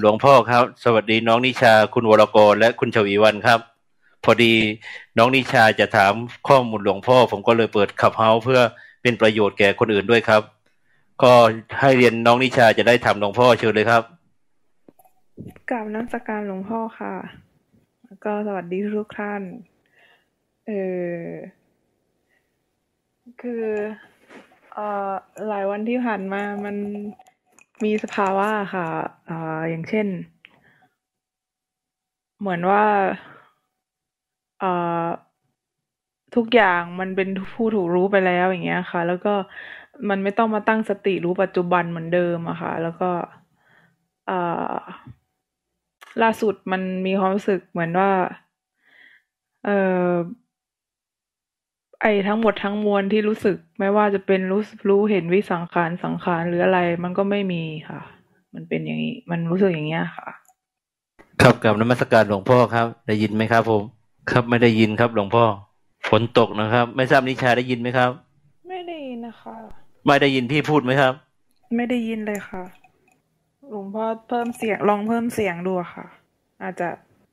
หลวงพ่อครับ สวัสดีน้องนิชาคุณวรกรและคุณชวีวันครับ พอดีน้องนิชาจะถามข้อมูลหลวงพ่อ ผมก็เลยเปิดขับเฮาเพื่อเป็นประโยชน์แก่คนอื่นด้วยครับ ก็ให้เรียนน้องนิชาจะได้ทำหลวงพ่อเชิญเลยครับกราบน้ำสการหลวงพ่อค่ะแล้วก็สวัสดีทุกท่านเออคือเอ่อหลายวันที่ผ่านมามัน มีสภาวะค่ะอ่าอย่างเช่น เหมือนว่าอ่าทุกอย่างมันเป็นผู้ถูกรู้ไปแล้วอย่างเงี้ยค่ะ แล้วก็มันไม่ต้องมาตั้งสติรู้ปัจจุบันเหมือนเดิมอะค่ะ แล้วก็อ่าล่าสุดมันมีความรู้สึกเหมือนว่า เอ่อ ไอ้ทั้งหมดทั้งมวลที่รู้สึก ไม่ว่าจะเป็นรู้รู้เห็นวิสังขารสังขารหรืออะไร มันก็ไม่มีค่ะ มันเป็นอย่างนี้มันรู้สึกอย่างเงี้ยค่ะ ครับกับนมัสการหลวงพ่อครับ ได้ยินไหมครับผมครับไม่ได้ยินครับ หลวงพ่อฝนตกนะครับ ไม่ทราบนิชาได้ยินไหมครับ ไม่ได้ยินนะคะ ไม่ได้ยินพี่พูดไหมครับ ไม่ได้ยินเลยค่ะ หลวงพ่อเพิ่มเสียงลองเพิ่มเสียงดูค่ะ อาจจะ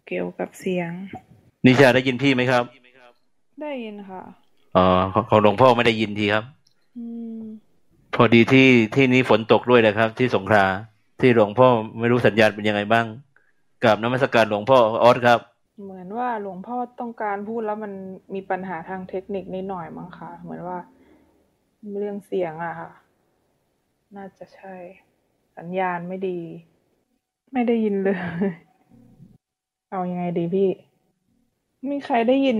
เกี่ยวกับเสียง นิชาได้ยินพี่ไหมครับ ได้ยินค่ะ อ๋อของหลวงพ่อไม่ได้ยินทีครับพอดีที่ที่นี้ฝนตกด้วยนะครับ ที่สงขลาที่หลวงพ่อไม่รู้สัญญาณเป็นยังไงบ้างกับนมัสการหลวงพ่อออสครับ เหมือนว่าหลวงพ่อต้องการพูดแล้วมันมีปัญหาทางเทคนิคนิดหน่อยมั้งคะเหมือนว่าเรื่องเสียงอะค่ะ น่าจะใช่ สัญญาณไม่ดี ไม่ได้ยินเลย เอาอยัางไงดีพี่ มีใครได้ยิน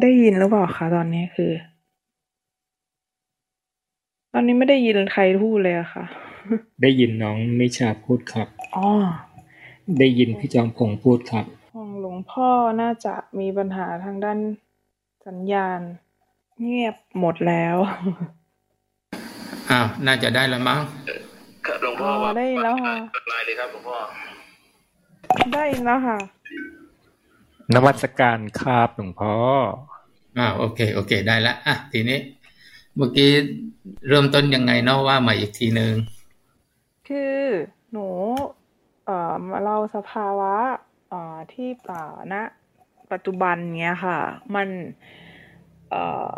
ได้ยินหรือเปล่าคะตอนนี้คือ ตอนนี้ไม่ได้ยินใครพูดเลยอะค่ะ ได้ยินน้องนิชาพูดครับอ๋อได้ยินพี่จอมพงพูดครับของหลวงพ่อน่าจะมีปัญหาทางด้านสัญญาณ เงียบหมดแล้วอ้าวน่าจะได้แล้วมั้งหลวงพ่อได้แล้วค่ะลายเลยครับหลวงพ่อได้แล้วค่ะ นวัตการครับหลวงพ่ออ่าโอเค โอเค ได้ละอะทีนี้ เมื่อกี้เริ่มต้นยังไงเนาะว่ามาอีกทีหนึ่งคือหนูเอ่อมาเล่าสภาวะเอ่อที่ป่าณปัจจุบันเนี้ยค่ะ มันเอ่อ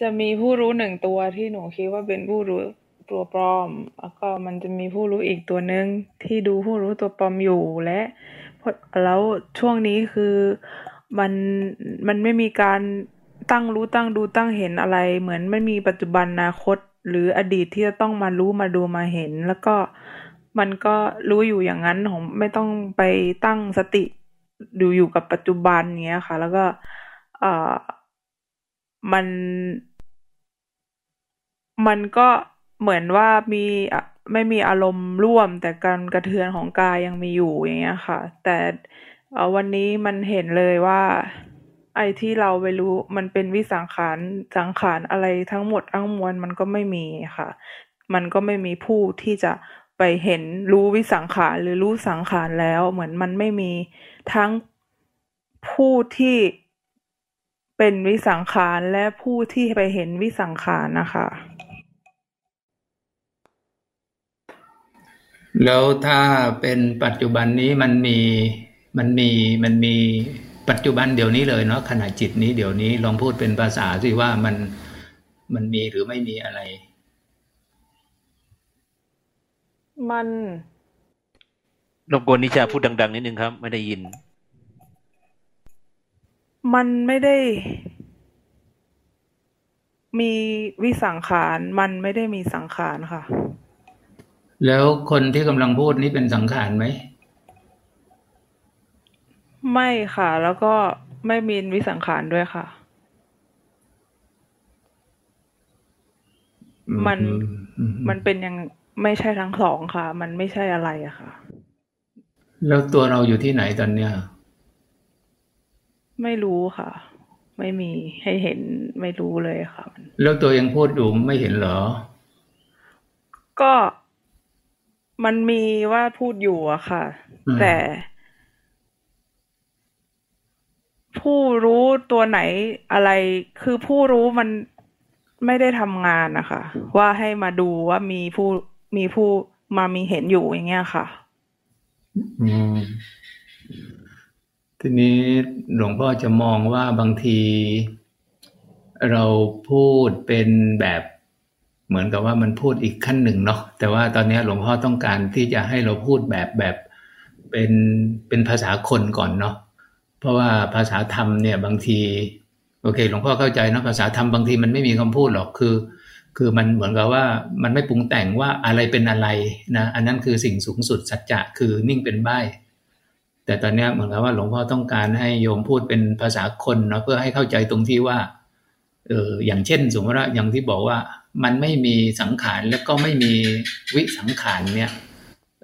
จะมีผู้รู้หนึ่งตัวที่หนูคิดว่าเป็นผู้รู้ตัวปลอม แล้วก็มันจะมีผู้รู้อีกตัวหนึ่งที่ดูผู้รู้ตัวปลอมอยู่และ แล้วช่วงนี้คือมันมันไม่มีการตั้งรู้ตั้งดูตั้งเห็นอะไร เหมือนไม่มีปัจจุบันอนาคต หรืออดีตที่จะต้องมารู้มาดูมาเห็น แล้วก็มันก็รู้อยู่อย่างนั้นของไม่ต้องไปตั้งสติดูอยู่กับปัจจุบันเงี้ยค่ะ แล้วก็เอ่อมัน มันก็ เหมือนว่ามีไม่มีอารมณ์ร่วม แต่การกระเทือนของกายยังมีอยู่อย่างเงี้ยค่ะ แต่วันนี้มันเห็นเลยว่า ไอ้ที่เราไปรู้มันเป็นวิสังขารสังขารอะไรทั้งหมดทั้งมวลมันก็ไม่มีค่ะ มันก็ไม่มีผู้ที่จะไปเห็นรู้วิสังขารหรือรู้สังขารแล้ว เหมือนมันไม่มีทั้งผู้ที่เป็นวิสังขารและผู้ที่ไปเห็นวิสังขารนะคะ แล้วถ้าเป็นปัจจุบันนี้มันมีมันมีมันมีปัจจุบันเดี๋ยวนี้เลยเนาะขณะจิตนี้เดี๋ยวนี้ลองพูดเป็นภาษาสิว่ามันมันมีหรือไม่มีอะไร มันรบกวนนิชาพูดดัง ๆ นิดนึงครับ ไม่ได้ยิน มันไม่ได้ มีวิสังขาร มันไม่ได้มีสังขารค่ะ แล้วคนที่กำลังพูดนี้เป็นสังขารไหม ไม่ค่ะ แล้วก็ไม่มีวิสังขารด้วยค่ะ มันมันเป็นยังไม่ใช่ทั้งสองค่ะ มันไม่ใช่อะไรอะค่ะ แล้วตัวเราอยู่ที่ไหนตอนเนี้ยไม่รู้ค่ะ ไม่มีให้เห็นไม่รู้เลยค่ะ แล้วตัวยังพูดอยู่ไม่เห็นเหรอ ก็ มันมีว่าพูดอยู่อะค่ะ แต่ ผู้รู้ตัวไหนอะไร คือผู้รู้มันไม่ได้ทำงานนะคะว่าให้มาดูว่ามีผู้มีผู้มามีเห็นอยู่อย่างเงี้ยค่ะอืมทีนี้หลวงพ่อจะมองว่าบางที เราพูดเป็นแบบ เหมือนกับว่ามันพูดอีกขั้นหนึ่งเนาะแต่ว่าตอนนี้หลวงพ่อต้องการที่จะให้เราพูดแบบแบบเป็นเป็นภาษาคนก่อนเนาะเพราะว่าภาษาธรรมเนี่ยบางที โอเค หลวงพ่อเข้าใจเนาะภาษาธรรมบางทีมันไม่มีคำพูดหรอกคือ คือมันเหมือนกับว่ามันไม่ปรุงแต่งว่าอะไรเป็นอะไรนะอันนั้นคือสิ่งสูงสุดสัจจะคือนิ่งเป็นใบแต่ตอนนี้เหมือนกับว่าหลวงพ่อต้องการให้โยมพูดเป็นภาษาคนเนาะเพื่อให้เข้าใจตรงที่ว่าเอออย่างเช่น สมมติว่าอย่างที่บอกว่า มันไม่มีสังขารแล้วก็ไม่มีวิสังขารเนี่ย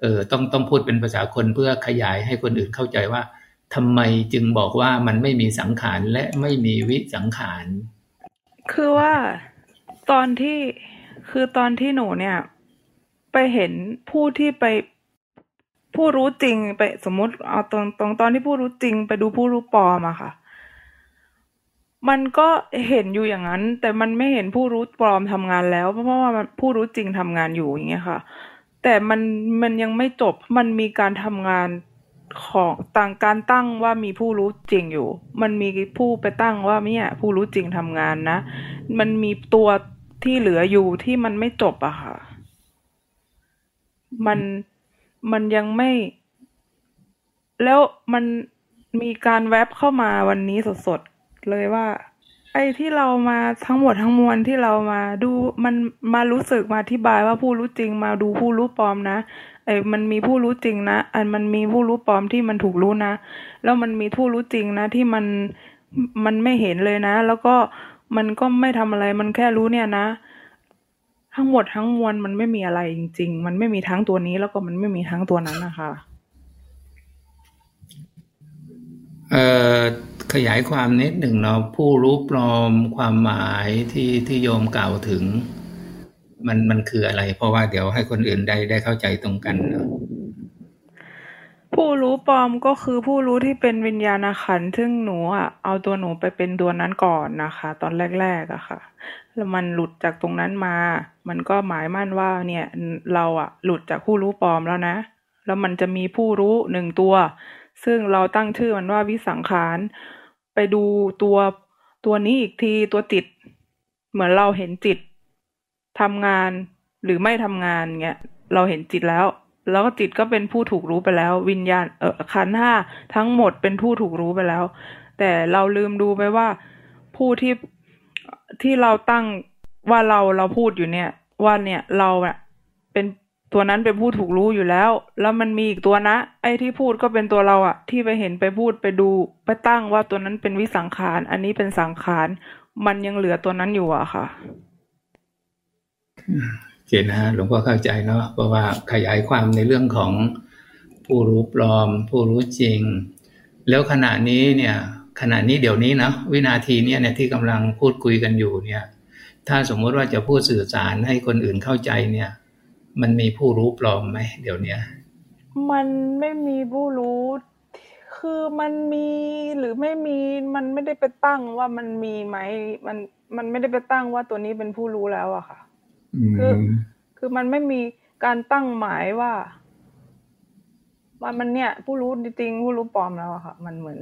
เออต้องต้องพูดเป็นภาษาคนเพื่อขยายให้คนอื่นเข้าใจว่าทำไมจึงบอกว่ามันไม่มีสังขารและไม่มีวิสังขาร คือว่าตอนที่คือตอนที่หนูเนี่ย ไปเห็นผู้ที่ไปผู้รู้จริงไปสมมติเอาตรงตรงตอนที่ผู้รู้จริง ไปดูผู้รู้ปลอมอะค่ะ มันก็เห็นอยู่อย่างนั้น แต่มันไม่เห็นผู้รู้ปลอมทำงานแล้ว เพราะว่ามันผู้รู้จริงทำงานอยู่อย่างเงี้ยค่ะ แต่มันมันยังไม่จบมันมีการทำงานของต่างการตั้งว่ามีผู้รู้จริงอยู่ มันมีผู้ไปตั้งว่าเนี่ยผู้รู้จริงทำงานนะ มันมีตัวที่เหลืออยู่ที่มันไม่จบอะค่ะ มันมันยังไม่ แล้วมันมีการแวบเข้ามาวันนี้สด เลยว่า ไอ้ที่เรามาทั้งหมดทั้งมวลที่เรามาดูมันมารู้สึกมาอธิบายว่าผู้รู้จริง มาดูผู้รู้ปลอมนะไอ้มันมีผู้รู้จริงนะ อันมันมีผู้รู้ปลอมที่มันถูกรู้นะ แล้วมันมีผู้รู้จริงนะที่มันมันไม่เห็นเลยนะ แล้วก็มันก็ไม่ทำอะไรมันแค่รู้เนี่ยนะ ทั้งหมดทั้งมวลมันไม่มีอะไรจริง ๆ มันไม่มีทั้งตัวนี้แล้วก็มันไม่มีทั้งตัวนั้นนะคะ เอ่อ ขยายความนิดหนึ่งเนาะผู้รู้ปลอมความหมายที่ที่โยมกล่าวถึง มันมันคืออะไร เพราะว่าเดี๋ยวให้คนอื่นได้ได้เข้าใจตรงกันเนาะผู้รู้ปลอมก็คือผู้รู้ที่เป็นวิญญาณขันธ์ซึ่งหนูอะเอาตัวหนูไปเป็นตัวนั้นก่อนนะคะ ตอนแรกๆอะค่ะ แล้วมันหลุดจากตรงนั้นมา มันก็หมายมั่นว่า เนี่ยเราอะ หลุดจากผู้รู้ปลอมแล้วนะ แล้วมันจะมีผู้รู้หนึ่งตัว ซึ่งเราตั้งชื่อมันว่าวิสังขาร ไปดูตัวตัวนี้อีกทีตัวจิต เหมือนเราเห็นจิตทำงานหรือไม่ทำงานเงี้ยเราเห็นจิตแล้ว แล้วก็จิตก็เป็นผู้ถูกรู้ไปแล้ว วิญญาณเออขันห้าทั้งหมดเป็นผู้ถูกรู้ไปแล้ว แต่เราลืมดูไปว่าผู้ที่ที่เราตั้งว่าเราเราพูดอยู่เนี่ยว่าเนี่ยเราอะเป็น ตัวนั้นเป็นผู้ถูกรู้อยู่แล้ว แล้วมันมีอีกตัวนะ ไอ้ที่พูดก็เป็นตัวเราอะที่ไปเห็นไปพูดไปดูไปตั้งว่าตัวนั้นเป็นวิสังขาร อันนี้เป็นสังขาร มันยังเหลือตัวนั้นอยู่อะค่ะโอเคนะหลวงพ่อเข้าใจเนาะเพราะว่าขยายความในเรื่องของผู้รู้ปลอม ผู้รู้จริง แล้วขณะนี้เนี่ย ขณะนี้เดี๋ยวนี้นะวินาทีเนี้ยเนี่ยที่กำลังพูดคุยกันอยู่เนี่ย ถ้าสมมุติว่าจะพูดสื่อสารให้คนอื่นเข้าใจเนี่ย มันมีผู้รู้ปลอมไหมเดี๋ยวเนี้ยมันไม่มีผู้รู้ คือมันมีหรือไม่มีมันไม่ได้ไปตั้งว่ามันมีไหมมันมันไม่ได้ไปตั้งว่าตัวนี้เป็นผู้รู้แล้วอะค่ะคือคือมันไม่มีการตั้งหมายว่าว่ามันเนี่ย ผู้รู้จริงๆผู้รู้ปลอมแล้วอะค่ะ มันเหมือน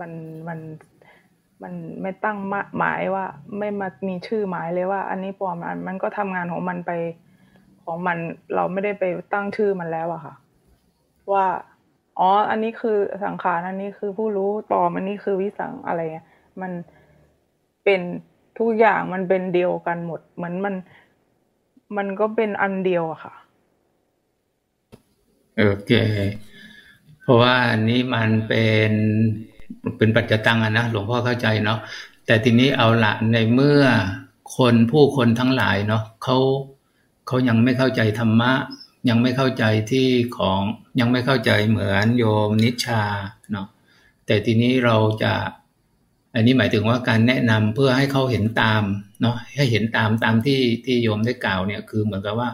มันมันมันไม่ตั้งหมายว่า ไม่มามีชื่อหมายเลยว่า อันนี้ปลอมอันมันก็ทำงานของมันไป ของมันเราไม่ได้ไปตั้งชื่อมันแล้วอะค่ะ ว่า อ๋อ อันนี้คือสังขารอันนี้คือผู้รู้ปลอมอันนี้คือวิสังอะไรเงี้ยมันเป็นทุกอย่างมันเป็นเดียวกันหมด เหมือนมัน มันก็เป็นอันเดียวอะค่ะโอเค เพราะว่าอันนี้มันเป็นเป็นปัจจตังอะนะหลวงพ่อเข้าใจเนาะแต่ทีนี้เอาละในเมื่อคนผู้คนทั้งหลายเนาะเขา เขายังไม่เข้าใจธรรมะ ยังไม่เข้าใจที่ของยังไม่เข้าใจเหมือนโยมนิชาเนาะแต่ทีนี้เราจะอันนี้หมายถึงว่าการแนะนำเพื่อให้เขาเห็นตามเนาะให้เห็นตามตามที่ที่โยมได้กล่าวเนี่ยคือเหมือนกับว่า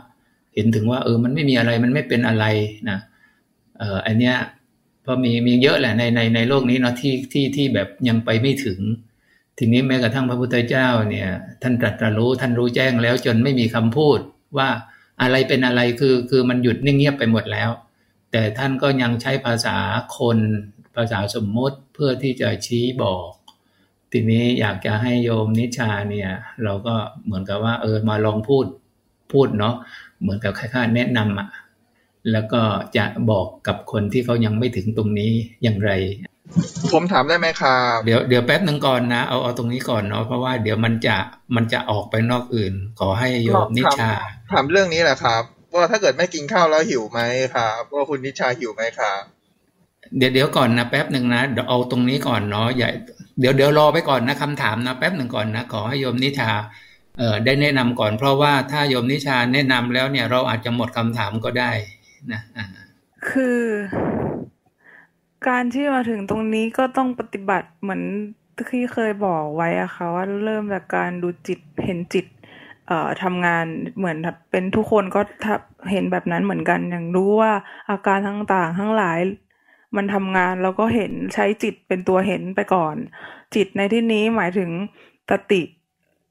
เห็นถึงว่า เออมันไม่มีอะไรมันไม่เป็นอะไรนะเอออันเนี้ยพอมีมีเยอะแหละในในในโลกนี้เนาะที่ที่ที่แบบยังไปไม่ถึง ทีนี้แม้กระทั่งพระพุทธเจ้าเนี่ย ท่านตรัสรู้ท่านรู้แจ้งแล้วจนไม่มีคำพูด ว่าอะไรเป็นอะไรคือคือมันหยุดนิ่งเงียบไปหมดแล้ว แต่ท่านก็ยังใช้ภาษาคนภาษาสมมติเพื่อที่จะชี้บอก ทีนี้อยากจะให้โยมนิชาเนี่ย เราก็เหมือนกับว่า เออมาลองพูดพูดเนาะเหมือนกับค่าๆแนะนำอะแล้วก็จะบอกกับคนที่เขายังไม่ถึงตรงนี้อย่างไร ผมถามได้ไหมครับเดี๋ยวเดี๋ยวแป๊บหนึ่งก่อนนะเอาเอาตรงนี้ก่อนเนาะเพราะว่าเดี๋ยวมันจะมันจะออกไปนอกอื่น ขอให้โยมนิชาถามเรื่องนี้แหละครับ ว่าถ้าเกิดไม่กินข้าวแล้วหิวไหมครับว่าคุณนิชาหิวไหมครับเดี๋ยวเดี๋ยวก่อนนะแป๊บหนึ่งนะเดี๋ยวเอาตรงนี้ก่อนเนาะใหญ่เดี๋ยวเดี๋ยวรอไปก่อนนะคำถามนะแป๊บหนึ่งก่อนนะขอให้โยมนิชาเอ่อได้แนะนำก่อน เพราะว่าถ้าโยมนิชาแนะนำแล้วเนี่ยเราอาจจะหมดคำถามก็ได้นะคือ การที่มาถึงตรงนี้ก็ต้องปฏิบัติเหมือนที่เคยบอกไว้อะค่ะว่าเริ่มจากการดูจิตเห็นจิตเอ่อทำงานเหมือนเป็นทุกคนก็เห็นแบบนั้นเหมือนกันอย่างรู้ว่าอาการต่างๆทั้งหลาย มันทำงานแล้วก็เห็นใช้จิตเป็นตัวเห็นไปก่อน จิตในที่นี้หมายถึงสติ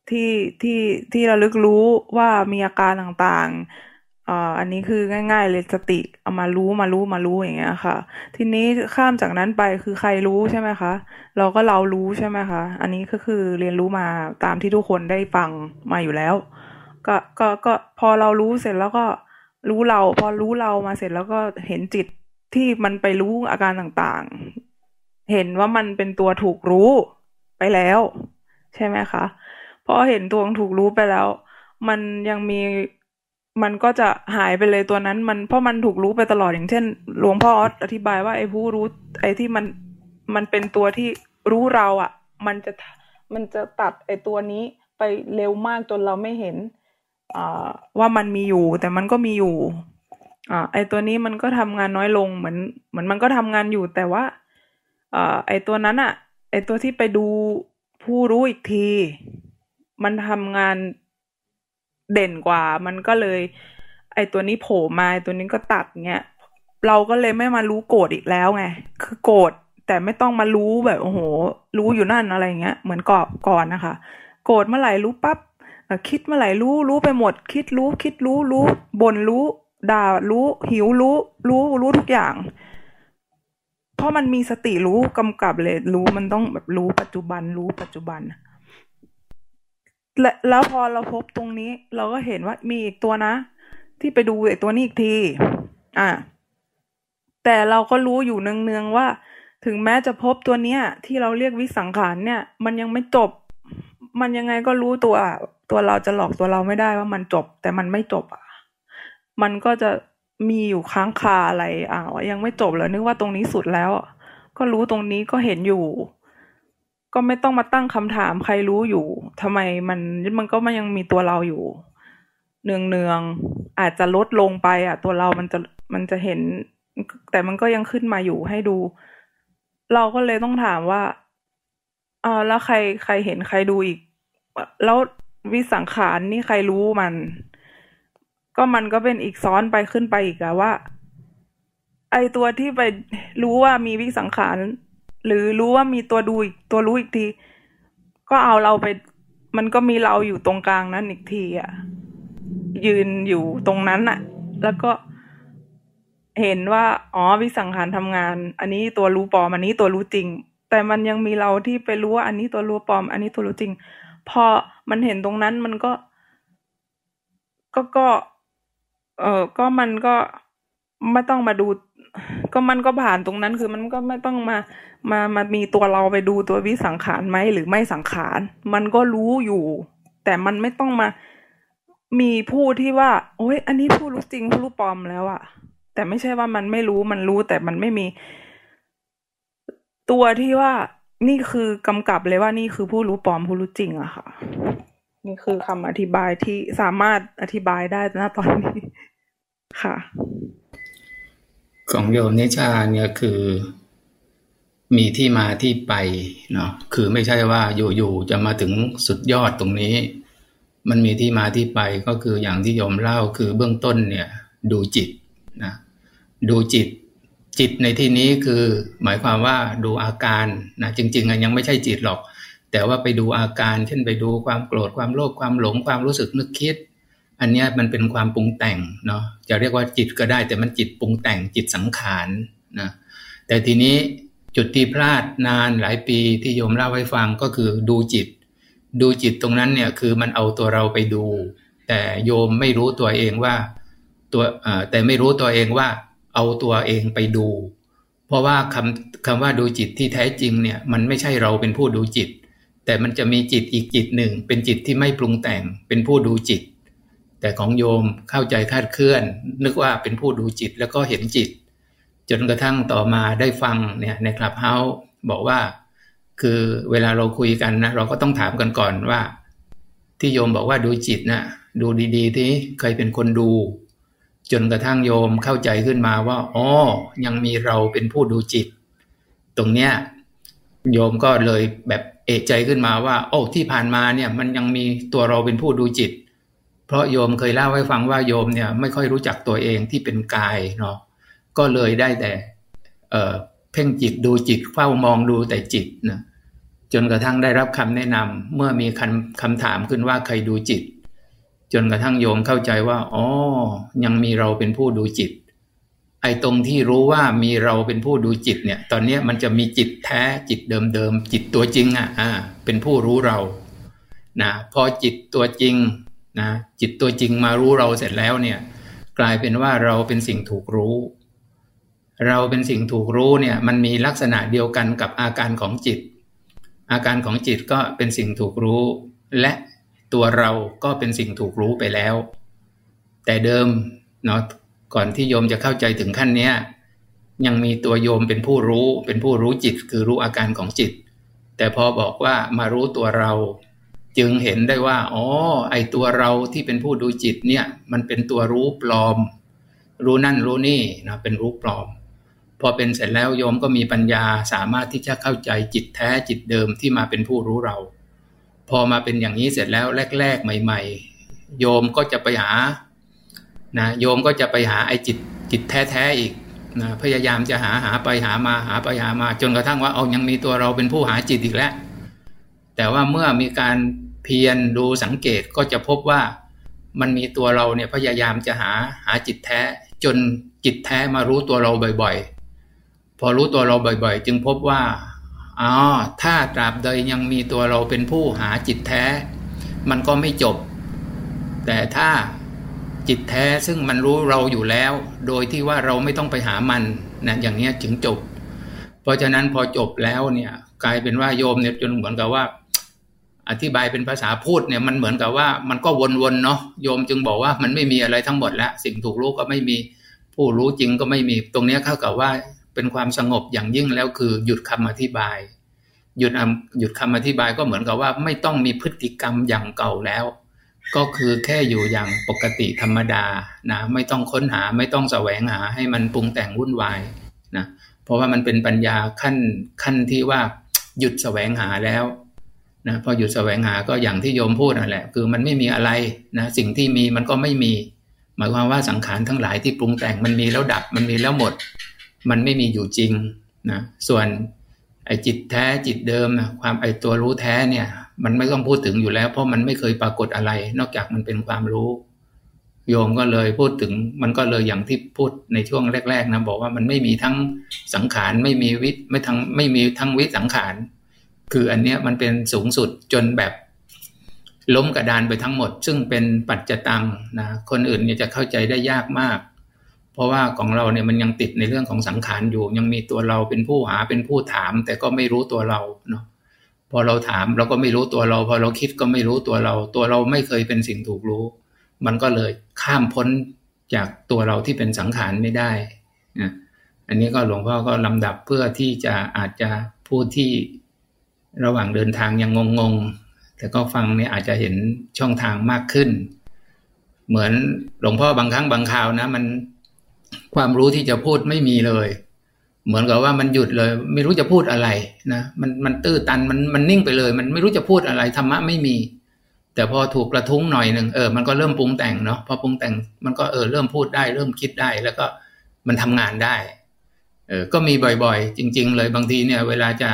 ที่ที่ที่เระลึกรู้ว่ามีอาการต่างๆ อ่าอันนี้คือง่าย ๆ เลยสติเอามารู้มารู้มารู้อย่างเงี้ยค่ะ ทีนี้ข้ามจากนั้นไปคือใครรู้ใช่ไหมคะ เราก็เรารู้ใช่ไหมคะ อันนี้ก็คือเรียนรู้มาตามที่ทุกคนได้ฟังมาอยู่แล้ว ก็ก็ก็พอเรารู้เสร็จแล้วก็รู้เรา พอรู้เรามาเสร็จแล้วก็เห็นจิตที่มันไปรู้อาการต่างๆ เห็นว่ามันเป็นตัวถูกรู้ไปแล้ว ใช่ไหมคะพอเห็นตัวถูกรู้ไปแล้ว มันยังมี มันก็จะหายไปเลยตัวนั้น มันเพราะมันถูกรู้ไปตลอดอย่างเช่น หลวงพ่อออธิบายว่าไอ้ผู้รู้ ไอ้ที่มันมันเป็นตัวที่รู้เราอะ่ะ มันจะมันจะตัดไอ้ตัวนี้ไปเร็วมากจนเราไม่เห็นอว่ามันมีอยู่ แต่มันก็มีอยู่อไอ้ตัวนี้มันก็ทำงานน้อยลงเหมือนเหมือนมันก็ทำงานอยู่แต่ว่าอไอ้ตัวนั้นอะ่ะไอ้ตัวที่ไปดูผู้รู้อีกที มันทำงาน เด่นกว่า มันก็เลย ไอตัวนี้โผล่มาตัวนี้ก็ตัดเงี้ยเราก็เลยไม่มารู้โกรธอีกแล้วไง คือโกรธแต่ไม่ต้องมารู้แบบโอ้โห รู้อยู่นั่นอะไรเงี้ย เหมือนกอบก่อนนะคะ โกรธเมื่อไหร่รู้ปั๊บคิดเมื่อไหร่รู้รู้ไปหมด คิดรู้คิดรู้รู้บ่นรู้ด่ารู้หิวรู้ รู้รู้ทุกอย่าง เพราะมันมีสติรู้กำกับเลย รู้มันต้องแบบรู้ปัจจุบันรู้ปัจจุบัน และแล้วพอเราพบตรงนี้ เราก็เห็นว่ามีอีกตัวนะ ที่ไปดูไอ้ตัวนี้อีกที อ่า แต่เราก็รู้อยู่เนืองๆว่า ถึงแม้จะพบตัวเนี้ย ที่เราเรียกวิสังขารเนี่ย มันยังไม่จบ มันยังไงก็รู้ตัว ตัวเราจะหลอกตัวเราไม่ได้ว่ามันจบ แต่มันไม่จบอะ มันก็จะมีอยู่ค้างคาอะไรอ่ายังไม่จบแล้วนึกว่าตรงนี้สุดแล้ว ก็รู้ตรงนี้ก็เห็นอยู่ ก็ไม่ต้องมาตั้งคำถามใครรู้อยู่ทำไมมันมันก็มันยังมีตัวเราอยู่ เนืองเนืองอาจจะลดลงไปอะ ตัวเรามันจะมันจะเห็น แต่มันก็ยังขึ้นมาอยู่ให้ดู เราก็เลยต้องถามว่าอ่าแล้วใครใครเห็นใครดูอีก แล้ววิสังขารนี่ใครรู้มัน ก็มันก็เป็นอีกซ้อนไปขึ้นไปอีกอะว่า ไอตัวที่ไปรู้ว่ามีวิสังขาร หรือรู้ว่ามีตัวดูอีกตัวรู้อีกที ก็เอาเราไป มันก็มีเราอยู่ตรงกลางนั้นอีกทีอะ ยืนอยู่ตรงนั้นอะ แล้วก็เห็นว่า อ๋อวิสังขารทำงาน อันนี้ตัวรู้ปลอม อันนี้ตัวรู้จริง แต่มันยังมีเราที่ไปรู้ว่าอันนี้ตัวรู้ปลอม อันนี้ตัวรู้จริง พอมันเห็นตรงนั้นมันก็ ก็ก็ เออก็มันก็ไม่ต้องมาดู ก็มันก็ผ่านตรงนั้นคือมันก็ไม่ต้องมามามามีตัวเราไปดูตัววิสังขารไหมหรือไม่สังขาร มันก็รู้อยู่ แต่มันไม่ต้องมามีผู้ที่ว่า โอ้ยอันนี้ผู้รู้จริงผู้รู้ปลอมแล้วอะแต่ไม่ใช่ว่ามันไม่รู้มันรู้แต่มันไม่มี ตัวที่ว่านี่คือกำกับเลยว่านี่คือผู้รู้ปลอมผู้รู้จริงอะค่ะ นี่คือคำอธิบายที่สามารถอธิบายได้นะตอนนี้ค่ะ ของโยมนิชาเนี่ยคือมีที่มาที่ไปเนาะคือไม่ใช่ว่าอยู่ๆจะมาถึงสุดยอดตรงนี้ มันมีที่มาที่ไปก็คืออย่างที่โยมเล่าคือเบื้องต้นเนี่ย ดูจิตนะดูจิต จิตในที่นี้คือหมายความว่าดูอาการนะจริงๆยังไม่ใช่จิตหรอก แต่ว่าไปดูอาการ เช่นไปดูความโกรธความโลภความหลงความรู้สึกนึกคิด อันนี้มันเป็นความปรุงแต่งเนาะจะเรียกว่าจิตก็ได้ แต่มันจิตปรุงแต่งจิตสังขารนะแต่ทีนี้จุดที่พลาดนานหลายปีที่โยมเล่าให้ฟังก็คือดูจิต ดูจิตตรงนั้นเนี่ยคือมันเอาตัวเราไปดู แต่โยมไม่รู้ตัวเองว่าตัวแต่ไม่รู้ตัวเองว่าเอาตัวเองไปดู เพราะว่าคำคำว่าดูจิตที่แท้จริงเนี่ยมันไม่ใช่เราเป็นผู้ดูจิต แต่มันจะมีจิตอีกจิตหนึ่ง เป็นจิตที่ไม่ปรุงแต่งเป็นผู้ดูจิต แต่ของโยมเข้าใจคาดเคลื่อน นึกว่าเป็นผู้ดูจิตแล้วก็เห็นจิต จนกระทั่งต่อมาได้ฟังเนี่ยในคลับเฮาส์บอกว่า คือเวลาเราคุยกันนะเราก็ต้องถามกันก่อนว่า ที่โยมบอกว่าดูจิตนะดูดีๆ ที่เคยเป็นคนดู จนกระทั่งโยมเข้าใจขึ้นมาว่าอ๋อยังมีเราเป็นผู้ดูจิต ตรงเนี้ยโยมก็เลยแบบเอกใจขึ้นมาว่า โอ้ที่ผ่านมาเนี่ยมันยังมีตัวเราเป็นผู้ดูจิต เพราะโยมเคยเล่าให้ฟังว่าโยมเนี่ยไม่ค่อยรู้จักตัวเองที่เป็นกายเนาะก็เลยได้แต่เเพ่งจิตดูจิตเฝ้ามองดูแต่จิตนะจนกระทั่งได้รับคำแนะนำเมื่อมีคำคำถามขึ้นว่าใครดูจิต จนกระทั่งโยมเข้าใจว่าอ๋อยังมีเราเป็นผู้ดูจิต ไอ้ตรงที่รู้ว่ามีเราเป็นผู้ดูจิตเนี่ย ตอนนี้มันจะมีจิตแท้จิตเดิมๆจิตตัวจริงอะอ่าเป็นผู้รู้เรานะพอจิตตัวจริง นะจิตตัวจริงมารู้เราเสร็จแล้วเนี่ย กลายเป็นว่าเราเป็นสิ่งถูกรู้ เราเป็นสิ่งถูกรู้เนี่ย มันมีลักษณะเดียวกันกับอาการของจิต อาการของจิตก็เป็นสิ่งถูกรู้ และตัวเราก็เป็นสิ่งถูกรู้ไปแล้ว แต่เดิมเนาะก่อนที่โยมจะเข้าใจถึงขั้นนี้ยังมีตัวโยมเป็นผู้รู้ เป็นผู้รู้จิต คือรู้อาการของจิต แต่พอบอกว่ามารู้ตัวเรา จึงเห็นได้ว่า อ๋อ ไอตัวเราที่เป็นผู้ดูจิตเนี่ย มันเป็นตัวรู้ปลอม รู้นั่นรู้นี่นะเป็นรู้ปลอม พอเป็นเสร็จแล้วโยมก็มีปัญญาสามารถที่จะเข้าใจจิตแท้จิตเดิมที่มาเป็นผู้รู้เรา พอมาเป็นอย่างนี้เสร็จแล้วแรก ๆ ใหม่ ๆ โยมก็จะไปหานะโยมก็จะไปหาไอจิตจิตแท้ๆอีกนะพยายามจะหาหาไปหามาหาไปหามา จนกระทั่งว่าเอายังมีตัวเราเป็นผู้หาจิตอีกแล้ว แต่ว่าเมื่อมีการเพียรดูสังเกตก็จะพบว่ามันมีตัวเราเนี่ยพยายามจะหาหาจิตแท้ จนจิตแท้มารู้ตัวเราบ่อยๆ พอรู้ตัวเราบ่อยๆ จึงพบว่าอ๋อถ้าตราบใดยังมีตัวเราเป็นผู้หาจิตแท้ มันก็ไม่จบ แต่ถ้าจิตแท้ซึ่งมันรู้เราอยู่แล้ว โดยที่ว่าเราไม่ต้องไปหามันนะอย่างนี้จึงจบ เพราะฉะนั้นพอจบแล้วเนี่ยกลายเป็นว่าโยมเนี่ยจนเหมือนกับว่า อธิบายเป็นภาษาพูดเนี่ยมันเหมือนกับว่ามันก็วนๆเนาะโยมจึงบอกว่ามันไม่มีอะไรทั้งหมดแล้วสิ่งถูกรู้ก็ไม่มีผู้รู้จริงก็ไม่มีตรงนี้เข้ากับว่าเป็นความสงบอย่างยิ่งแล้วคือหยุดคำอธิบาย หยุดหยุดคำอธิบายก็เหมือนกับว่าไม่ต้องมีพฤติกรรมอย่างเก่าแล้ว ก็คือแค่อยู่อย่างปกติธรรมดานะไม่ต้องค้นหาไม่ต้องแสวงหาให้มันปรุงแต่งวุ่นวายนะเพราะว่ามันเป็นปัญญาขั้นขั้นที่ว่าหยุดแสวงหาแล้ว นะพอหยุดแสวงหาก็อย่างที่โยมพูดนั่นแหละ คือมันไม่มีอะไรนะสิ่งที่มีมันก็ไม่มี หมายความว่าสังขารทั้งหลายที่ปรุงแต่งมันมีแล้วดับมันมีแล้วหมด มันไม่มีอยู่จริงนะส่วนไอ้จิตแท้จิตเดิมนะความไอ้ตัวรู้แท้เนี่ย มันไม่ต้องพูดถึงอยู่แล้ว เพราะมันไม่เคยปรากฏอะไร นอกจากมันเป็นความรู้ โยมก็เลยพูดถึง มันก็เลยอย่างที่พูดในช่วงแรก ๆ นะ บอกว่ามันไม่มีทั้งสังขารไม่มีวิไม่ทั้งไม่มีทั้งวิสังขาร คืออันเนี้ยมันเป็นสูงสุดจนแบบล้มกระดานไปทั้งหมด ซึ่งเป็นปัจจตังนะคนอื่นเนี่ยจะเข้าใจได้ยากมาก เพราะว่าของเราเนี่ยมันยังติดในเรื่องของสังขารอยู่ ยังมีตัวเราเป็นผู้หาเป็นผู้ถาม แต่ก็ไม่รู้ตัวเราเนาะพอเราถามเราก็ไม่รู้ตัวเรา พอเราคิดก็ไม่รู้ตัวเรา ตัวเราไม่เคยเป็นสิ่งถูกรู้ มันก็เลยข้ามพ้นจากตัวเราที่เป็นสังขารไม่ได้นะอันนี้ก็หลวงพ่อก็ลำดับเพื่อที่จะอาจจะพูดที่ ระหว่างเดินทางยังงงๆ แต่ก็ฟังเนี่ยอาจจะเห็นช่องทางมากขึ้น เหมือนหลวงพ่อบางครั้งบางคราวนะ มันความรู้ที่จะพูดไม่มีเลย เหมือนกับว่ามันหยุดเลย ไม่รู้จะพูดอะไรนะมันมันตื้อตันมันมันนิ่งไปเลย มันไม่รู้จะพูดอะไรธรรมะไม่มี แต่พอถูกกระทุ้งหน่อยหนึ่งเออมันก็เริ่มปรุงแต่งเนาะพอปรุงแต่งมันก็เออเริ่มพูดได้ เริ่มคิดได้แล้วก็มันทำงานได้เออก็มีบ่อยๆ จริง ๆ เลยบางทีเนี่ย เวลาจะ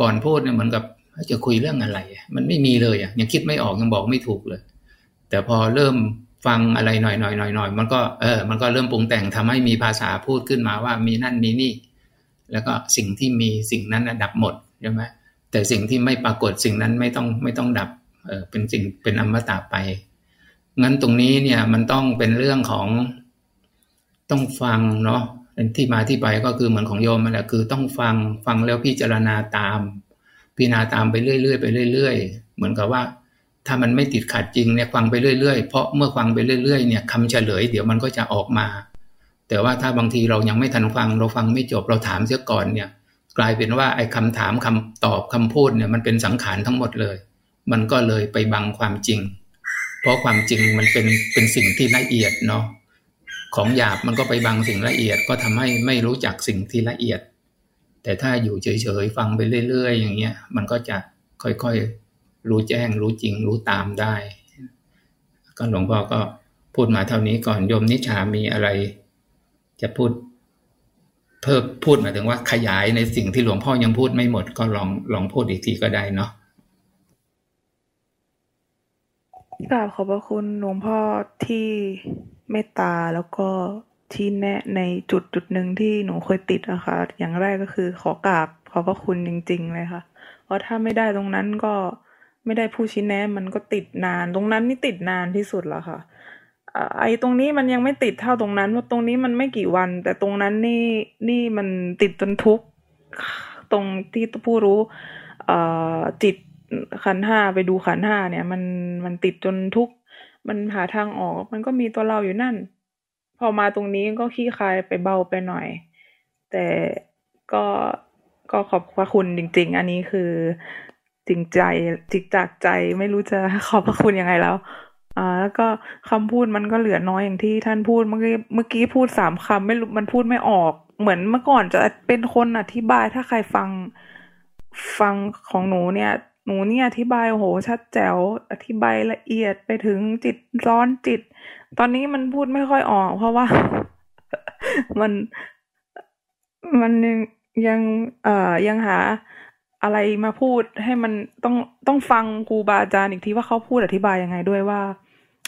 ก่อนพูดเนี่ยเหมือนกับจะคุยเรื่องอะไร มันไม่มีเลยอะยังคิดไม่ออกยังบอกไม่ถูกเลย แต่พอเริ่มฟังอะไรหน่อยหน่อยหน่อยหน่อยมันก็เออมันก็เริ่มปรุงแต่งทำให้มีภาษาพูดขึ้นมาว่ามีนั่นมีนี่ แล้วก็สิ่งที่มีสิ่งนั้นดับหมดใช่ไหมแต่สิ่งที่ไม่ปรากฏสิ่งนั้นไม่ต้องไม่ต้องดับเออเป็นสิ่งเป็นอมตะไปงั้นตรงนี้เนี่ยมันต้องเป็นเรื่องของต้องฟังเนาะ ที่มาที่ไปก็คือเหมือนของโยมมันแหละคือต้องฟังฟังแล้วพิจารณาตาม พิจารณาตามไปเรื่อยๆไปเรื่อย ๆ เหมือนกับว่า ถ้ามันไม่ติดขัดจริงเนี่ยฟังไปเรื่อยๆเพราะเมื่อฟังไปเรื่อยๆเนี่ยคำเฉลย เดี๋ยวมันก็จะออกมา แต่ว่าถ้าบางทีเรายังไม่ทันฟังเราฟังไม่จบเราถามเสียก่อนเนี่ย กลายเป็นว่าไอ้คำถามคำตอบคำพูดเนี่ยมันเป็นสังขารทั้งหมดเลย มันก็เลยไปบังความจริง เพราะความจริงมันเป็นเป็นสิ่งที่ละเอียดเนาะ ของหยาบมันก็ไปบังสิ่งละเอียดก็ทำให้ไม่รู้จักสิ่งที่ละเอียด แต่ถ้าอยู่เฉยๆฟังไปเรื่อย ๆ อย่างเงี้ย มันก็จะค่อยๆรู้แจ้ง รู้จริง รู้ตามได้ ก็หลวงพ่อก็พูดมาเท่านี้ก่อนโยมนิชามีอะไร จะพูดเพิ่มพูดหมายถึงว่าขยายในสิ่งที่หลวงพ่อยังพูดไม่หมดก็ลองลองพูดอีกทีก็ได้เนาะกราบขอบพระคุณหลวงพ่อที่ เมตตาแล้วก็ที่แนะในจุดจุดหนึ่งที่หนูเคยติดอะค่ะ อย่างแรกก็คือขอกราบขอบพระคุณจริง ๆ เลยค่ะ เพราะถ้าไม่ได้ตรงนั้นก็ไม่ได้ผู้ชี้แนะ มันก็ติดนาน ตรงนั้นนี่ติดนานที่สุดแล้วค่ะไอ้ตรงนี้มันยังไม่ติดเท่าตรงนั้นเพราะตรงนี้มันไม่กี่วัน แต่ตรงนั้นนี่นี่มันติดจนทุกตรงที่ผู้รู้จิตขันห้าไปดูขันห้าเนี่ย มันมันติดจนทุก มันหาทางออกมันก็มีตัวเราอยู่นั่น พอมาตรงนี้ก็ขี้คายไปเบาไปหน่อย แต่ก็ก็ขอบพระคุณจริง ๆ อันนี้คือจริงใจจิกจากใจไม่รู้จะขอบพระคุณยังไงแล้วอ่าแล้วก็คำพูดมันก็เหลือน้อยอย่างที่ท่านพูดเมื่อกี้เมื่อกี้พูดสามคำไม่รู้มันพูดไม่ออก เหมือนเมื่อก่อนจะเป็นคนอธิบายถ้าใครฟังฟังของหนูเนี่ย หนูเนี่ยอธิบายโหชัดแจ๋วอธิบายละเอียดไปถึงจิตร้อนจิต ตอนนี้มันพูดไม่ค่อยออก เพราะว่า มันมันยังยังเอ่อยังหาอะไรมาพูดให้มันต้องต้องฟังครูบาอาจารย์อีกทีว่าเขาพูดอธิบายยังไงด้วยว่า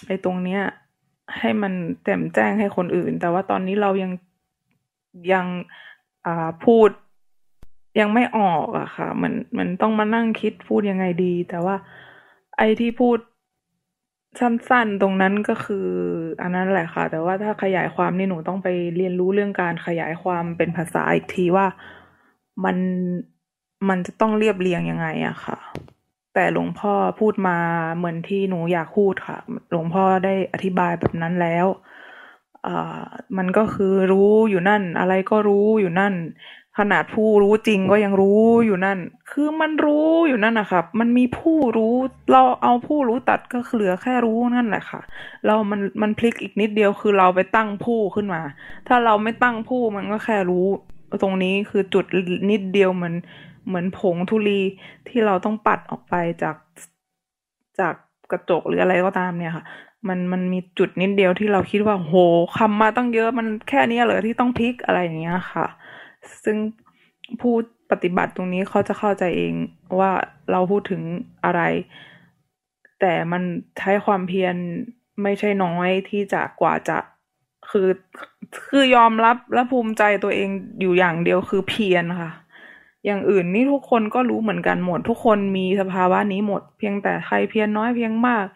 ไอ้ตรงเนี้ย ให้มันแจ่มแจ้งให้คนอื่น แต่ว่าตอนนี้เรายังยังอ่าพูด ยังไม่ออกอะค่ะ มันมันต้องมานั่งคิดพูดยังไงดี แต่ว่าไอ้ที่พูดสั้นๆ ตรงนั้นก็คือ อันนั้นแหละค่ะ แต่ว่าถ้าขยายความนี่หนูต้องไปเรียนรู้เรื่องการขยายความเป็นภาษาอีกทีว่ามันมันจะต้องเรียบเรียงยังไงอะค่ะ แต่หลวงพ่อพูดมาเหมือนที่หนูอยากพูดค่ะ หลวงพ่อได้อธิบายแบบนั้นแล้วอ่ามันก็คือรู้อยู่นั่น อะไรก็รู้อยู่นั่น ขนาดผู้รู้จริงก็ยังรู้อยู่นั่น คือมันรู้อยู่นั่นนะครับ มันมีผู้รู้ เราเอาผู้รู้ตัดก็เหลือแค่รู้นั่นแหละค่ะ เรามันมันพลิกอีกนิดเดียวคือเราไปตั้งผู้ขึ้นมา ถ้าเราไม่ตั้งผู้มันก็แค่รู้ ตรงนี้คือจุดนิดเดียวเหมือนเหมือนผงทุลีที่เราต้องปัดออกไปจากจากกระจกหรืออะไรก็ตามเนี่ยค่ะมันมันมีจุดนิดเดียวที่เราคิดว่าโหคำมาตั้งเยอะมันแค่นี้เลยที่ต้องพลิกอะไรอย่างเงี้ยค่ะ ซึ่งผู้ปฏิบัติตรงนี้เขาจะเข้าใจเองว่าเราพูดถึงอะไร แต่มันใช้ความเพียรไม่ใช่น้อยที่จะกว่าจะคือคือยอมรับและภูมิใจตัวเองอยู่อย่างเดียวคือเพียรค่ะ อย่างอื่นนี่ทุกคนก็รู้เหมือนกันหมด ทุกคนมีสภาวะนี้หมด เพียงแต่ใครเพียรน้อยเพียงมาก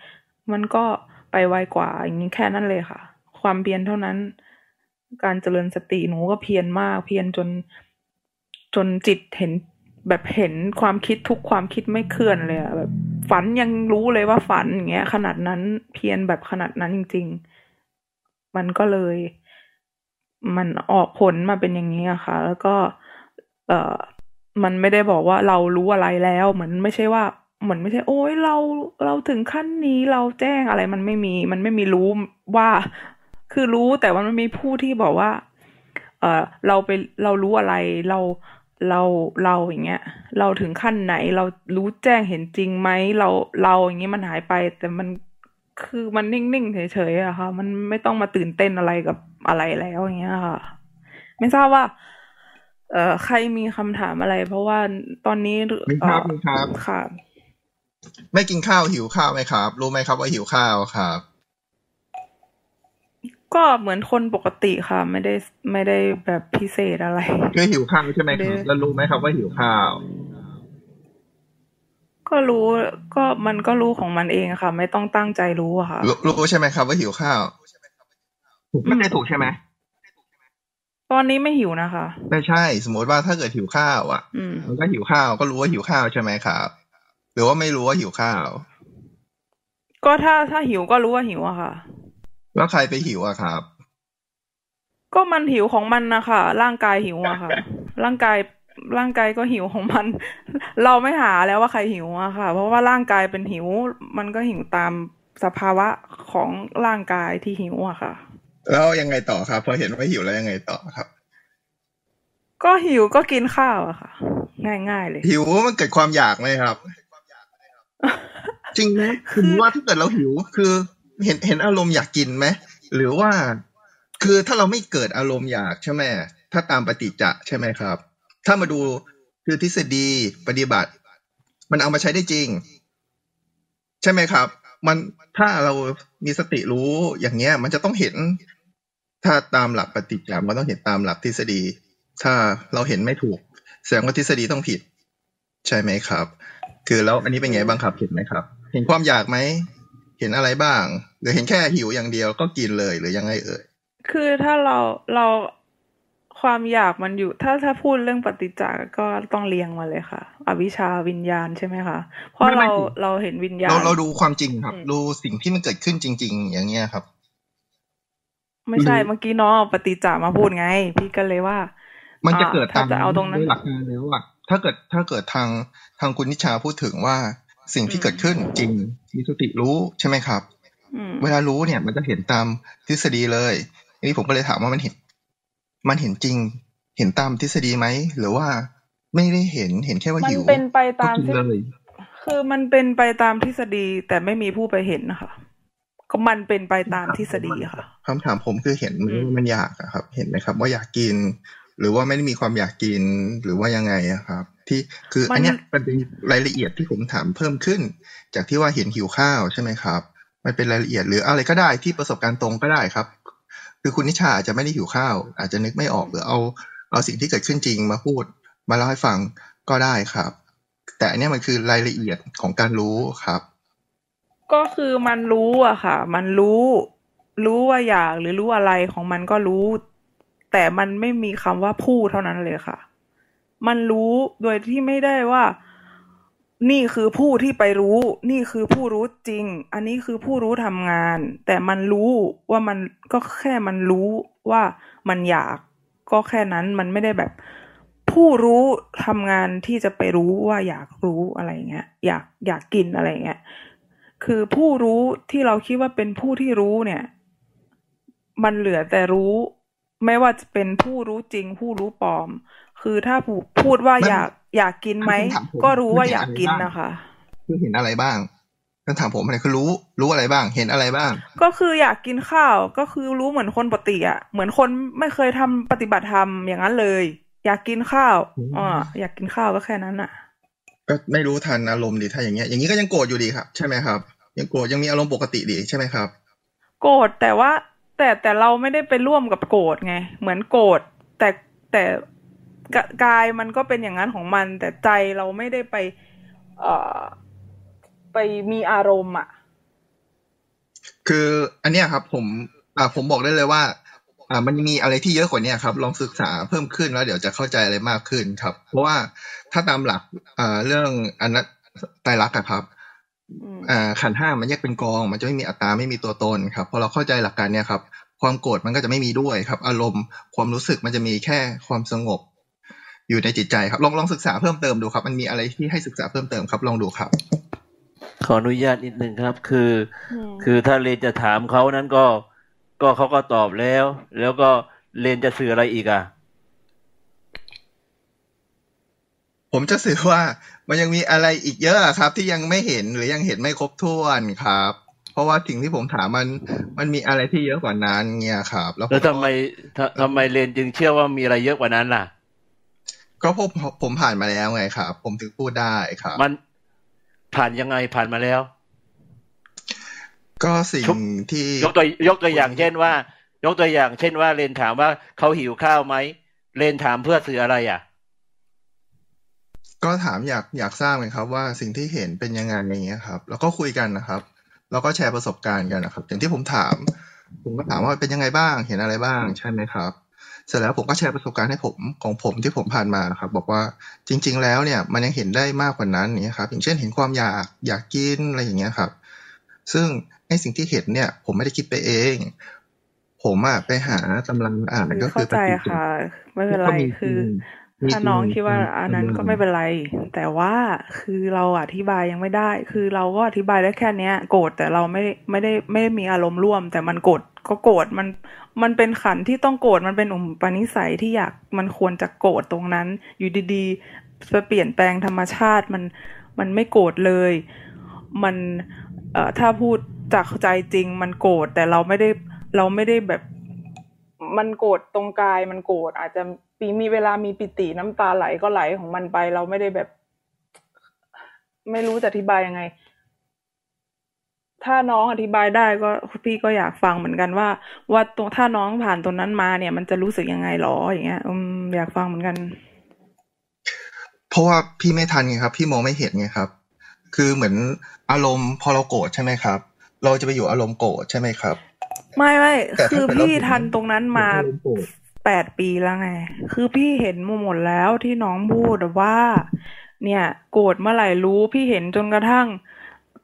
มันก็ไปไวกว่าอย่างนี้แค่นั้นเลยค่ะ ความเพียรเท่านั้น การเจริญสติหนูก็เพียรมาก เพียรจนจนจิตเห็นแบบเห็นความคิดทุกความคิดไม่เคลื่อนเลยอะแบบฝันยังรู้เลยว่าฝันอย่างเงี้ย ขนาดนั้นเพียรแบบขนาดนั้นจริง ๆ มันก็เลย มันออกผลมาเป็นอย่างนี้อะค่ะ แล้วก็ เอ่อมันไม่ได้บอกว่าเรารู้อะไรแล้ว เหมือนไม่ใช่ว่าเหมือนไม่ใช่ โอ้ยเราเราถึงขั้นนี้เราแจ้งอะไรมันไม่มี มันไม่มีรู้ว่า คือรู้แต่ว่ามันมีผู้ที่บอกว่า เออเราไปเรารู้อะไรเราเราเราอย่างเงี้ย เราถึงขั้นไหนเรารู้แจ้งเห็นจริงไหมเราเราอย่างเงี้ยมันหายไป แต่มันคือมันนิ่งๆเฉยๆอะค่ะ มันไม่ต้องมาตื่นเต้นอะไรกับอะไรแล้วอย่างเงี้ยค่ะ ไม่ทราบว่า เอ่อใครมีคำถามอะไร เพราะว่าตอนนี้มีครับมีครับค่ะ ไม่กินข้าวหิวข้าวไหมครับ รู้ไหมครับว่าหิวข้าวครับ ก็เหมือนคนปกติค่ะ ไม่ได้ไม่ได้แบบพิเศษอะไรคือหิวข้าวใช่ไหมคไม่รับได้แล้วรู้ไหมครับว่าหิวข้าว ก็รู้ก็มันก็รู้ของมันเองค่ะ ไม่ต้องตั้งใจรู้อะค่ะรู้รู้ใช่ไหมครับ ว่าหิวข้าวถูกไม่ได้ถูกใช่ไหมตอนนี้ไม่หิวนะคะ ไม่ใช่ สมมติว่าถ้าเกิดหิวข้าวอะอืมมันก็หิวข้าวก็รู้ว่าหิวข้าวใช่ไหมครับ หรือว่าไม่รู้ว่าหิวข้าว ก็ถ้าถ้าหิวก็รู้ว่าหิวอะค่ะ แล้วใครไปหิวอะครับ ก็มันหิวของมันนะคะร่างกายหิวอะค่ะ ร่างกายร่างกายก็หิวของมัน เราไม่หาแล้วว่าใครหิวอะค่ะ เพราะว่าร่างกายเป็นหิว มันก็หิวตามสภาวะของร่างกายที่หิวอะค่ะ แล้วยังไงต่อครับพอเห็นว่าหิวแล้วยังไงต่อครับ ก็หิวก็กินข้าวอะค่ะ ง่ายๆเลย หิวมันเกิดความอยากไหมครับ จริงไหมคือว่าถ้าเกิดเราหิวคือ เห็นเห็นอารมณ์อยากกินไหมหรือว่าคือถ้าเราไม่เกิดอารมณ์อยากใช่ไหมถ้าตามปฏิจจะใช่ไหมครับ ถ้ามาดูคือทฤษฎีปฏิบัติ มันเอามาใช้ได้จริง ใช่ไหมครับ มันถ้าเรามีสติรู้อย่างเงี้ย มันจะต้องเห็น ถ้าตามหลักปฏิจจามันต้องเห็นตามหลักทฤษฎี ถ้าเราเห็นไม่ถูก แสดงว่าทฤษฎีต้องผิด ใช่ไหมครับ คือแล้วอันนี้เป็นไงบ้างครับเห็นไหมครับ เห็นความอยากไหม เห็นอะไรบ้าง หรือเห็นแค่หิวอย่างเดียวก็กินเลยหรือยังไงเอ่ยคือถ้าเราเราความอยากมันอยู่ ถ้าถ้าพูดเรื่องปฏิจจ์ก็ต้องเรียงมาเลยค่ะ อวิชชาวิญญาณใช่ไหมคะเพราะไม่ไม่เราสิเราเห็นวิญญาณเราเราดูความจริงครับอืมดูสิ่งที่มันเกิดขึ้นจริง ๆ อย่างเงี้ยครับ ไม่ใช่หรือเมื่อกี้น้องเอาปฏิจจามาพูดไง พี่ก็เลยว่า มันจะอ่าเกิดถ้าตามจะเอาตรงนั้นโดยหลักการแล้วอะถ้าเกิดถ้าเกิดทางทางคุณนิชาพูดถึงว่า สิ่งที่อืมเกิดขึ้นจริงมีสติรู้ใช่ไหมครับอืมเวลารู้เนี่ย มันจะเห็นตามทฤษฎีเลยทีนี้ผมก็เลยถามว่ามันเห็น มันเห็นจริง เห็นตามทฤษฎีไหมหรือว่าไม่ได้เห็นเห็นแค่ว่ามันหิวเป็นไปตามก็กินที่เลยคือมันเป็นไปตามทฤษฎีแต่ไม่มีผู้ไปเห็นนะคะก็มันเป็นไปตามทฤษฎีค่ะคำถามผมคือเห็นไหมอืมว่ามันอยากอะครับ เห็นไหมครับ ว่าอยากกิน หรือว่าไม่ได้มีความอยากกินหรือว่ายังไงอะครับ ที่คืออันเนี้ยมันเป็นรายละเอียดที่ผมถามเพิ่มขึ้น จากที่ว่าเห็นหิวข้าวใช่ไหมครับ มันเป็นรายละเอียดหรืออะไรก็ได้ที่ประสบการณ์ตรงก็ได้ครับ คือคุณนิชาอาจจะไม่ได้หิวข้าว อาจจะนึกไม่ออกหรือเอาเอาสิ่งที่เกิดขึ้นจริงมาพูด มาเล่าให้ฟังก็ได้ครับ แต่อันเนี้ยมันคือรายละเอียดของการรู้ครับ ก็คือมันรู้อะค่ะ มันรู้ รู้ว่าอยากหรือรู้อะไรของมันก็รู้ แต่มันไม่มีคำว่าพูดเท่านั้นเลยค่ะ มันรู้โดยที่ไม่ได้ว่า นี่คือผู้ที่ไปรู้ นี่คือผู้รู้จริง อันนี้คือผู้รู้ทำงาน แต่มันรู้ว่ามันก็แค่มันรู้ว่ามันอยากก็แค่นั้นมันไม่ได้แบบ ผู้รู้ทำงานที่จะไปรู้ว่าอยากรู้อะไรเงี้ยอยากอยากกินอะไรเงี้ยคือผู้รู้ที่เราคิดว่าเป็นผู้ที่รู้เนี่ย มันเหลือแต่รู้ ไม่ว่าจะเป็นผู้รู้จริง ผู้รู้ปลอม คือถ้าพูพูดว่ามันอยากอยากกินไหมมันคำถามผมก็รู้ว่ามันอยากกินอะไรบ้างนะคะคือเห็นอะไรบ้างคำถามผมอะไรคือรู้รู้อะไรบ้าง เห็นอะไรบ้าง ก็คืออยากกินข้าวก็คือรู้เหมือนคนปกติอะเหมือนคนไม่เคยทำปฏิบัติธรรมอย่างนั้นเลย อยากกินข้าวอืมอ่าอยากกินข้าวก็แค่นั้นอะ ก็ไม่รู้ทันอารมณ์ดีถ้าอย่างเงี้ย อย่างนี้ก็ยังโกรธอยู่ดีครับ ใช่ไหมครับ ยังโกรธยังมีอารมณ์ปกติดีใช่ไหมครับ โกรธแต่ว่า แต่แต่เราไม่ได้ไปร่วมกับโกรธไง เหมือนโกรธแต่แต่กายมันก็เป็นอย่างนั้นของมัน แต่ใจเราไม่ได้ไป เอ่อไปมีอารมณ์อะ คืออันเนี้ยครับ ผมอ่าผมบอกได้เลยว่า อ่า มันมีอะไรที่เยอะกว่านี้ครับ ลองศึกษาเพิ่มขึ้นแล้วเดี๋ยวจะเข้าใจอะไรมากขึ้นครับ เพราะว่าถ้าตามหลักอ่าเรื่องอนัตไตรลักษณ์ครับ อืมอ่าขันธ์ห้ามันแยกเป็นกอง มันจะไม่มีอัตตาไม่มีตัวตนครับพอเราเข้าใจหลักการเนี้ยครับ ความโกรธมันก็จะไม่มีด้วยครับ อารมณ์ความรู้สึกมันจะมีแค่ความสงบ อยู่ในจิตใจครับ ลองลองศึกษาเพิ่มเติมดูครับ มันมีอะไรที่ให้ศึกษาเพิ่มเติมครับ ลองดูครับ ขออนุญาตนิดนึงครับ คืออืมคือถ้าเรนจะถามเขานั้นก็ ก็เขาก็ตอบแล้ว แล้วก็เรนจะสื่ออะไรอีกอะ ผมจะสื่อว่ามันยังมีอะไรอีกเยอะครับ ที่ยังไม่เห็นหรือยังเห็นไม่ครบถ้วนครับ เพราะว่าสิ่งที่ผมถามมันมันมีอะไรที่เยอะกว่านั้นเนี่ยครับ แล้วผแล้วก็ทำไมทำทำไมเรนจึงเชื่อว่ามีอะไรเยอะกว่านั้นล่ะ ก็ผมผมผ่านมาแล้วไงครับ ผมถึงพูดได้ครับ มันผ่านยังไงผ่านมาแล้ว ก็สิ่งชุบที่ยกตัวยกตัวอย่างเช่นว่า ยกตัวอย่าง เช่นว่าเรนถามว่าเขาหิวข้าวไหมเรนถามเพื่อสื่ออะไรอะ ก็ถามอยากอยากทราบไงครับ ว่าสิ่งที่เห็นเป็นยังไงอย่างเงี้ยครับ แล้วก็คุยกันนะครับ แล้วก็แชร์ประสบการณ์กันนะครับ อย่างที่ผมถาม ผมก็ถามว่าเป็นยังไงบ้างเห็นอะไรบ้างใช่ไหมครับ เสร็จแล้วผมก็แชร์ประสบการณ์ให้ผมของผมที่ผมผ่านมาครับ บอกว่าจริง ๆ แล้วเนี่ยมันยังเห็นได้มากกว่านั้นเนี่ยครับ อย่างเช่นเห็นความอยากอยากกินอะไรอย่างเงี้ยครับ ซึ่งไอ้สิ่งที่เห็นเนี่ย ผมไม่ได้คิดไปเอง ผมอะไปหาตำราอ่านก็คืเข้าอใจค่ะ ไม่เป็นไรคือ ถ้าน้องคิดว่าอันนั้นก็ไม่เป็นไร แต่ว่าคือเราอธิบายยังไม่ได้ คือเราก็อธิบายได้แค่เนี้ย โกรธแต่เราไม่ไม่ได้ไม่ได้มีอารมณ์ร่วม แต่มันโกรธก็โกรธมันมันเป็นขันที่ต้องโกรธมันเป็นอุปนิสัยที่อยากมันควรจะโกรธตรงนั้น อยู่ดีๆจะเปลี่ยนแปลงธรรมชาติมันมันไม่โกรธเลย มันเอ่อถ้าพูดจากใจจริงมันโกรธแต่เราไม่ได้เราไม่ได้แบบ มันโกรธตรงกายมันโกรธอาจจะปีมีเวลามีปิติน้ำตาไหลก็ไหลของมันไป เราไม่ได้แบบ ไม่รู้จะอธิบายยังไง ถ้าน้องอธิบายได้ก็พี่ก็อยากฟังเหมือนกันว่า ว่าตรงถ้าน้องผ่านตรงนั้นมาเนี่ย มันจะรู้สึกยังไงหรออย่างเงี้ยอืมอยากฟังเหมือนกัน เพราะว่าพี่ไม่ทันไงครับ พี่มองไม่เห็นไงครับ คือเหมือนอารมณ์พอเราโกรธใช่ไหมครับ เราจะไปอยู่อารมณ์โกรธใช่ไหมครับ ไม่ไม่แต่ถ้าคือเกิดเราพี่เห็นทันตรงนั้นมาเห็นอารมณ์โกรธแปดปีแล้วไง คือพี่เห็นมาหมดแล้วที่น้องพูดว่า เนี่ย โกรธเมื่อไหร่รู้พี่เห็นจนกระทั่ง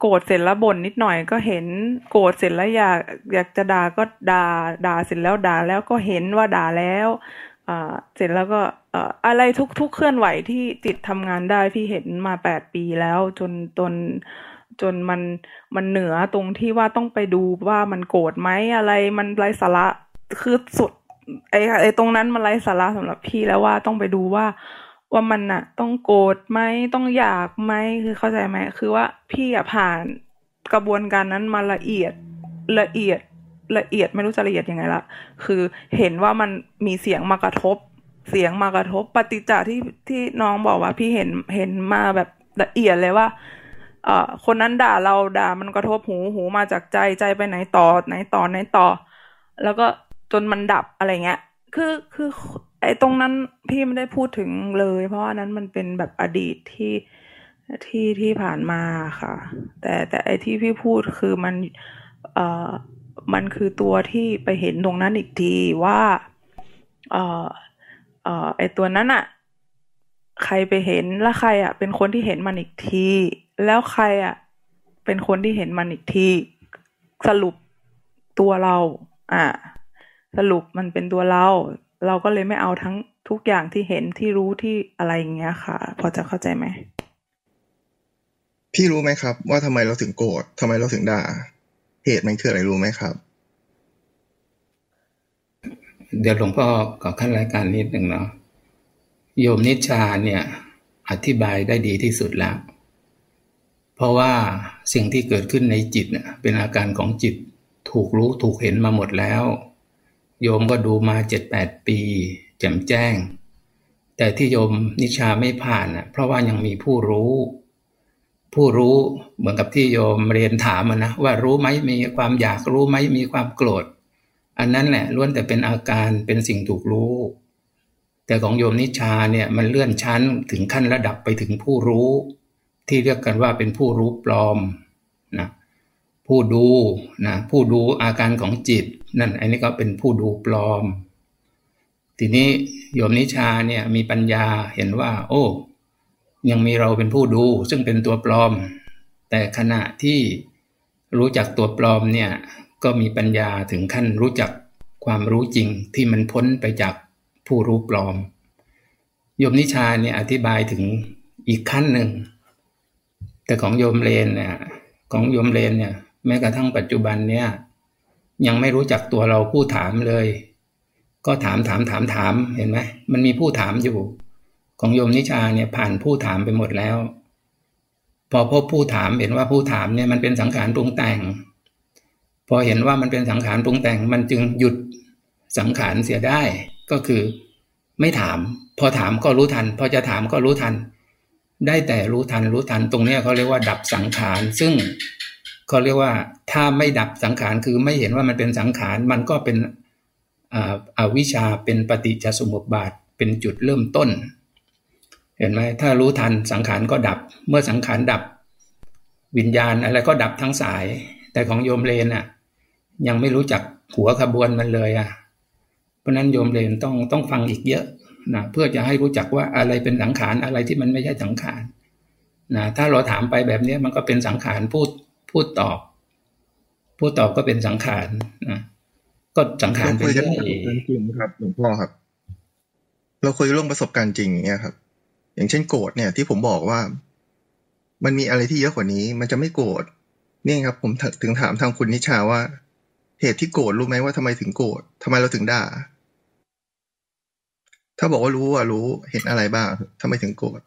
โกรธเสร็จแล้วบ่นนิดหน่อยก็เห็น โกรธเสร็จแล้วอยากอยากจะด่าก็ด่าด่าเสร็จแล้วด่าแล้วก็เห็นว่าด่าแล้วอ่าเสร็จแล้วก็เอ่ออะไรทุกทุกเคลื่อนไหวที่จิตทำงานได้พี่เห็นมาแปดปีแล้วจนจน จนมันมันเหนือตรงที่ว่าต้องไปดูว่ามันโกรธไหมอะไรมันไร้สาระคือสุดไอ้ไอ้ตรงนั้นมันไร้สาระสำหรับพี่แล้วว่าต้องไปดูว่าว่ามันน่ะต้องโกรธไหมต้องอยากไหมคือเข้าใจไหมคือว่าพี่อะผ่านกระบวนการนั้นมาละเอียดละเอียดละเอียดไม่รู้จะละเอียดยังไงละคือเห็นว่ามันมีเสียงมากระทบ เสียงมากระทบปฏิจจาที่ที่น้องบอกว่าพี่เห็นเห็นมาแบบละเอียดเลยว่า เอ่อคนนั้นด่าเราด่ามันกระทบหูหูมาจากใจใจไปไหนต่อไหนต่อไหนต่อ แล้วก็จนมันดับอะไรเงี้ย คือคือไอ้ตรงนั้นพี่ไม่ได้พูดถึงเลย เพราะว่านั้นมันเป็นแบบอดีตที่ที่ที่ผ่านมาค่ะ แต่แต่ไอ้ที่พี่พูดคือมันเอ่อมันคือตัวที่ไปเห็นตรงนั้นอีกทีว่าเอ่อเอ่อไอ้ตัวนั้นอะใครไปเห็นแล้วใครอะเป็นคนที่เห็นมันอีกที แล้วใครอะเป็นคนที่เห็นมันอีกทีสรุปตัวเรา อ่า สรุปมันเป็นตัวเรา เราก็เลยไม่เอาทั้งทุกอย่างที่เห็นที่รู้ที่อะไรอย่างเงี้ยค่ะ พอจะเข้าใจไหมพี่รู้ไหมครับ ว่าทำไมเราถึงโกรธทำไมเราถึงด่า เหตุมันคืออะไรรู้ไหมครับ เดี๋ยวหลวงพ่อขอขั้นรายการนิดหนึ่งเนาะโยมนิชาเนี่ย อธิบายได้ดีที่สุดแล้ว เพราะว่าสิ่งที่เกิดขึ้นในจิตเป็นอาการของจิตถูกรู้ถูกเห็นมาหมดแล้ว โยมก็ดูมาเจ็ดแปดปีแจ่มแจ้ง แต่ที่โยมนิชาไม่ผ่านเพราะว่ายังมีผู้รู้ ผู้รู้เหมือนกับที่โยมเรียนถามนะว่ารู้ไหมมีความอยากรู้ไหมมีความโกรธ อันนั้นแหละล้วนแต่เป็นอาการเป็นสิ่งถูกรู้ แต่ของโยมนิชาเนี่ยมันเลื่อนชั้นถึงขั้นระดับไปถึงผู้รู้ ที่เรียกกันว่าเป็นผู้รู้ปลอมนะผู้ดูนะผู้ดูอาการของจิต นั่นอันนี้ก็เป็นผู้ดูปลอม ทีนี้โยมนิชาเนี่ยมีปัญญาเห็นว่า โอ้ ยังมีเราเป็นผู้ดูซึ่งเป็นตัวปลอม แต่ขณะที่รู้จักตัวปลอมเนี่ยก็มีปัญญาถึงขั้นรู้จักความรู้จริงที่มันพ้นไปจากผู้รู้ปลอม โยมนิชาเนี่ยอธิบายถึงอีกขั้นหนึ่ง แต่ของโยมเลนเนี่ย ของโยมเลนเนี่ย แม้กระทั่งปัจจุบันเนี่ย ยังไม่รู้จักตัวเราผู้ถามเลย ก็ถามถามถามถามเห็นไหมมันมีผู้ถามอยู่ ของโยมนิชาเนี่ยผ่านผู้ถามไปหมดแล้ว พอพบผู้ถามเห็นว่าผู้ถามเนี่ยมันเป็นสังขารปรุงแต่ง พอเห็นว่ามันเป็นสังขารปรุงแต่ง มันจึงหยุดสังขารเสียได้ก็คือ ไม่ถาม พอถามก็รู้ทัน พอจะถามก็รู้ทัน ได้แต่รู้ทันรู้ทันตรงนี้เขาเรียกว่า ดับสังขาร ซึ่งเขาเรียกว่าถ้าไม่ดับสังขารคือไม่เห็นว่ามันเป็นสังขารมันก็เป็นอวิชชาเป็นปฏิจจสมุปบาทเป็นจุดเริ่มต้น เห็นไหมถ้ารู้ทันสังขารก็ดับ เมื่อสังขารดับ วิญญาณอะไรก็ดับทั้งสาย แต่ของโยมเลนอะ ยังไม่รู้จักหัวขบวนมันเลยอะ เพราะนั้นโยมเลนต้องต้องฟังอีกเยอะ นะเพื่อจะให้รู้จักว่าอะไรเป็นสังขารอะไรที่มันไม่ใช่สังขารนะถ้าเราถามไปแบบนี้มันก็เป็นสังขารพูดพูดตอบ พูดตอบก็เป็นสังขารนะก็สังขารเราไปคุยกันเรื่อเรื่องประสบการยณ์จริงครับหลวงพ่อครับ เราคุยเรื่องประสบการณ์จริงอย่างเงี้ยครับ อย่างเช่นโกรธเนี่ยที่ผมบอกว่า มันมีอะไรที่เยอะกว่านี้ มันจะไม่โกรธนี่ครับ ผมถึงถามทางคุณนิชาว่า เหตุที่โกรธรู้ไหมว่าทำไมถึงโกรธทำไมเราถึงด่า ถ้าบอกว่ารู้ว่ารู้เห็นอะไรบ้างทำไมถึงโกรธ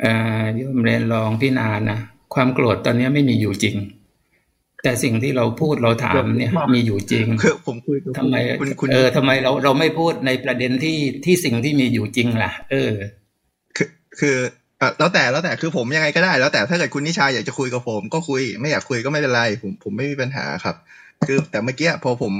เอ่อโยมเรียนลองพิจารณานะความโกรธตอนนี้ไม่มีอยู่จริง แต่สิ่งที่เราพูดเราถามเนี่ย มีอยู่จริงคือผมคุยกับทำไมคุณคุณเออทำไมเราเราไม่พูดในประเด็นที่ที่สิ่งที่มีอยู่จริงล่ะ เออ คือคืออะแล้วแต่แล้วแต่คือผมยังไงก็ได้ แล้วแต่ถ้าเกิดคุณนิชาอยากจะคุยกับผม ก็คุย ไม่อยากคุยก็ไม่เป็นไรผมผมไม่มีปัญหาครับ คือแต่เมื่อกี้พอผม